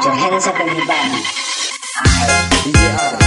Put your hands up everybody. I DJ R.